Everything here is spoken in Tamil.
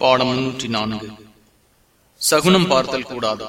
பாடம் முன்னூற்றி நான்கு. சகுனம் பார்த்தல் கூடாது.